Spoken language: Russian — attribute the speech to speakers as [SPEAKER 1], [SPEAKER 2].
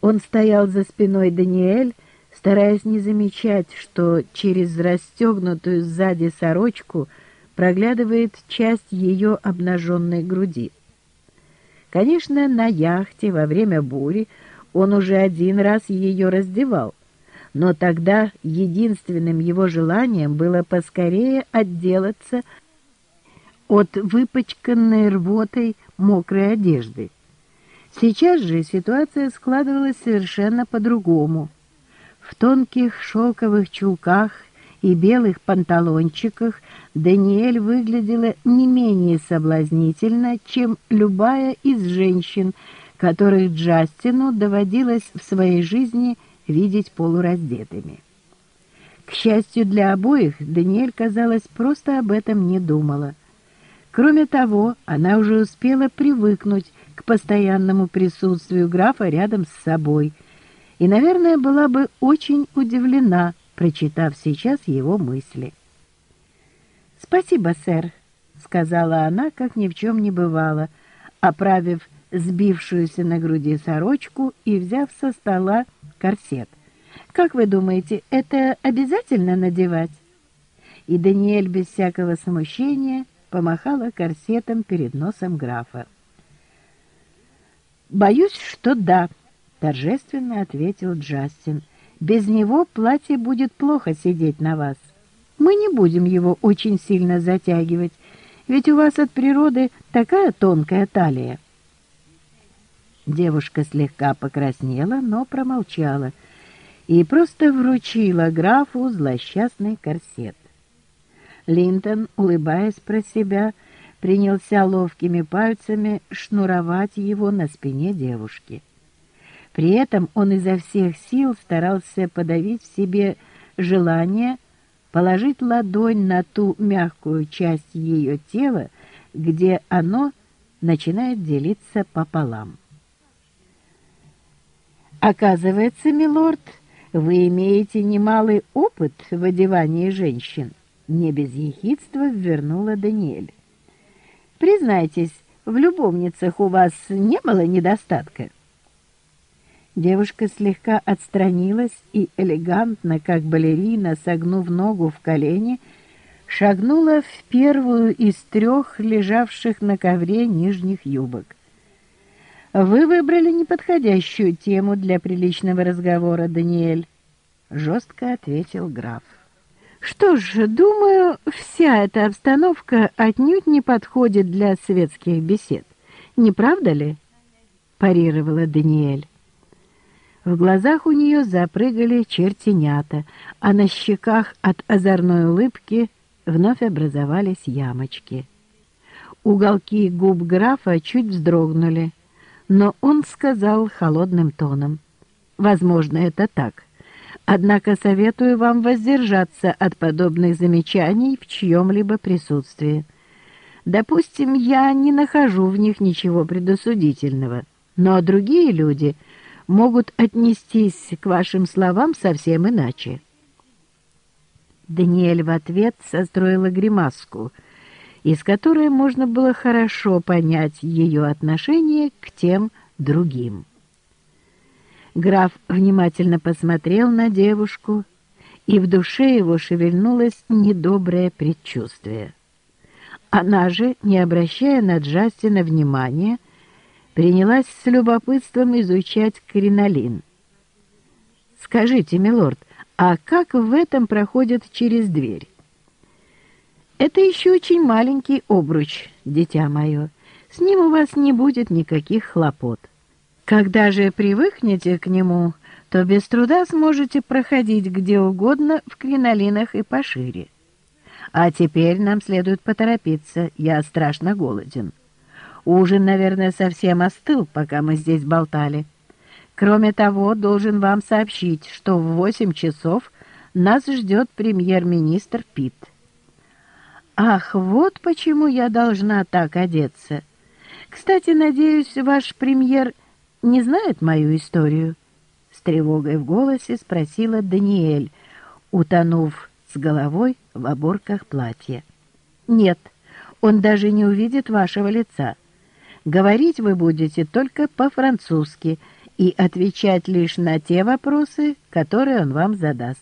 [SPEAKER 1] Он стоял за спиной Даниэль, стараясь не замечать, что через расстегнутую сзади сорочку проглядывает часть ее обнаженной груди. Конечно, на яхте во время бури он уже один раз ее раздевал, но тогда единственным его желанием было поскорее отделаться от выпачканной рвотой мокрой одежды. Сейчас же ситуация складывалась совершенно по-другому. В тонких шелковых чулках и белых панталончиках Даниэль выглядела не менее соблазнительно, чем любая из женщин, которых Джастину доводилось в своей жизни видеть полураздетыми. К счастью для обоих, Даниэль, казалось, просто об этом не думала. Кроме того, она уже успела привыкнуть к постоянному присутствию графа рядом с собой и, наверное, была бы очень удивлена, прочитав сейчас его мысли. «Спасибо, сэр», — сказала она, как ни в чем не бывало, оправив сбившуюся на груди сорочку и взяв со стола корсет. «Как вы думаете, это обязательно надевать?» И Даниэль без всякого смущения помахала корсетом перед носом графа. «Боюсь, что да», — торжественно ответил Джастин. «Без него платье будет плохо сидеть на вас. Мы не будем его очень сильно затягивать, ведь у вас от природы такая тонкая талия». Девушка слегка покраснела, но промолчала и просто вручила графу злосчастный корсет. Линтон, улыбаясь про себя, — принялся ловкими пальцами шнуровать его на спине девушки. При этом он изо всех сил старался подавить в себе желание положить ладонь на ту мягкую часть ее тела, где оно начинает делиться пополам. «Оказывается, милорд, вы имеете немалый опыт в одевании женщин», — не без ехидства ввернула Даниэль. Признайтесь, в любовницах у вас не было недостатка?» Девушка слегка отстранилась и элегантно, как балерина, согнув ногу в колени, шагнула в первую из трех лежавших на ковре нижних юбок. «Вы выбрали неподходящую тему для приличного разговора, Даниэль», — жестко ответил граф. Что ж, думаю, вся эта обстановка отнюдь не подходит для светских бесед. Не правда ли? парировала Даниэль. В глазах у нее запрыгали чертенята, а на щеках от озорной улыбки вновь образовались ямочки. Уголки губ графа чуть вздрогнули, но он сказал холодным тоном. «Возможно, это так». Однако советую вам воздержаться от подобных замечаний в чьем-либо присутствии. Допустим, я не нахожу в них ничего предосудительного, но другие люди могут отнестись к вашим словам совсем иначе. Даниэль в ответ состроила гримаску, из которой можно было хорошо понять ее отношение к тем другим. Граф внимательно посмотрел на девушку, и в душе его шевельнулось недоброе предчувствие. Она же, не обращая на Джастина внимания, принялась с любопытством изучать кринолин. «Скажите, милорд, а как в этом проходят через дверь?» «Это еще очень маленький обруч, дитя мое. С ним у вас не будет никаких хлопот». Когда же привыкнете к нему, то без труда сможете проходить где угодно в кринолинах и пошире. А теперь нам следует поторопиться, я страшно голоден. Ужин, наверное, совсем остыл, пока мы здесь болтали. Кроме того, должен вам сообщить, что в восемь часов нас ждет премьер-министр Питт. Ах, вот почему я должна так одеться. Кстати, надеюсь, ваш премьер не знает мою историю?» С тревогой в голосе спросила Даниэль, утонув с головой в оборках платья. «Нет, он даже не увидит вашего лица. Говорить вы будете только по-французски и отвечать лишь на те вопросы, которые он вам задаст.